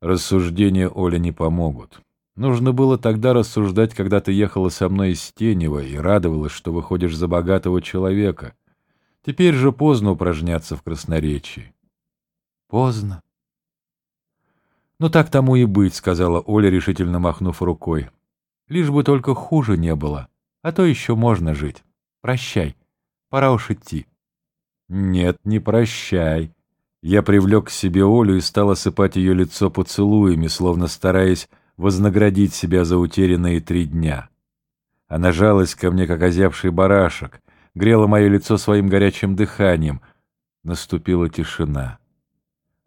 Рассуждения Оля не помогут. Нужно было тогда рассуждать, когда ты ехала со мной из Тенева и радовалась, что выходишь за богатого человека. Теперь же поздно упражняться в красноречии. Поздно. Ну так тому и быть, сказала Оля, решительно махнув рукой. Лишь бы только хуже не было, а то еще можно жить. Прощай, пора уж идти. Нет, не прощай. Я привлек к себе Олю и стал осыпать ее лицо поцелуями, словно стараясь вознаградить себя за утерянные три дня. Она жалась ко мне, как озявший барашек, грела мое лицо своим горячим дыханием. Наступила тишина.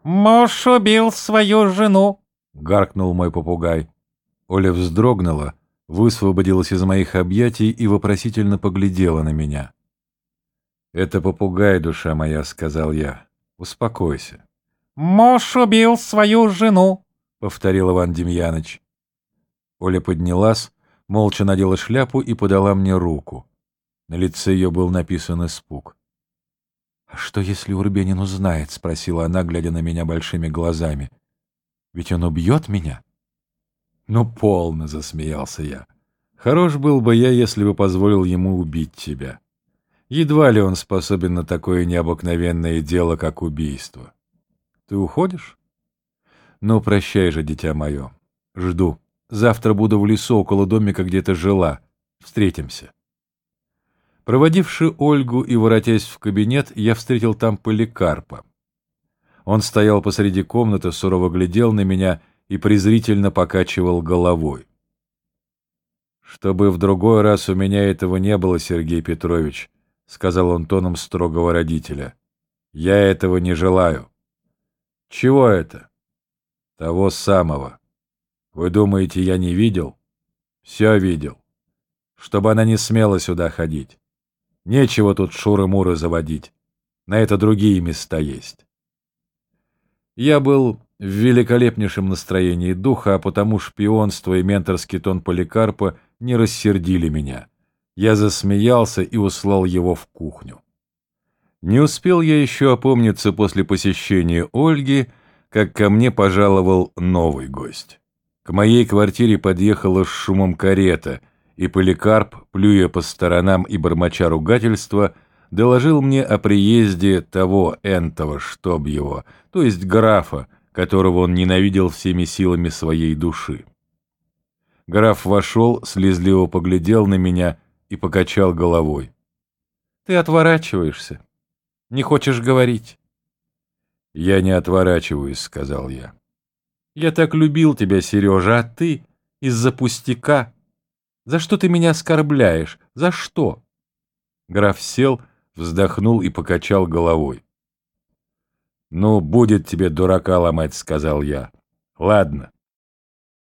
«Муж убил свою жену!» — гаркнул мой попугай. Оля вздрогнула, высвободилась из моих объятий и вопросительно поглядела на меня. «Это попугай, душа моя», — сказал я. «Успокойся». «Муж убил свою жену», — повторил Иван Демьяныч. Оля поднялась, молча надела шляпу и подала мне руку. На лице ее был написан испуг. «А что, если Урбенин узнает?» — спросила она, глядя на меня большими глазами. «Ведь он убьет меня?» «Ну, полно!» — засмеялся я. «Хорош был бы я, если бы позволил ему убить тебя. Едва ли он способен на такое необыкновенное дело, как убийство. Ты уходишь?» «Ну, прощай же, дитя мое. Жду. Завтра буду в лесу около домика, где ты жила. Встретимся». Проводивши Ольгу и воротясь в кабинет, я встретил там Поликарпа. Он стоял посреди комнаты, сурово глядел на меня и презрительно покачивал головой. «Чтобы в другой раз у меня этого не было, Сергей Петрович», — сказал он тоном строгого родителя. «Я этого не желаю». «Чего это?» Того самого. Вы думаете, я не видел? Все видел. Чтобы она не смела сюда ходить. Нечего тут шуры-муры заводить. На это другие места есть. Я был в великолепнейшем настроении духа, а потому шпионство и менторский тон Поликарпа не рассердили меня. Я засмеялся и услал его в кухню. Не успел я еще опомниться после посещения Ольги, как ко мне пожаловал новый гость. К моей квартире подъехала с шумом карета, и Поликарп, плюя по сторонам и бормоча ругательства, доложил мне о приезде того энтого, чтоб его, то есть графа, которого он ненавидел всеми силами своей души. Граф вошел, слезливо поглядел на меня и покачал головой. «Ты отворачиваешься, не хочешь говорить». «Я не отворачиваюсь», — сказал я. «Я так любил тебя, Сережа, а ты из-за пустяка. За что ты меня оскорбляешь? За что?» Граф сел, вздохнул и покачал головой. «Ну, будет тебе дурака ломать», — сказал я. «Ладно,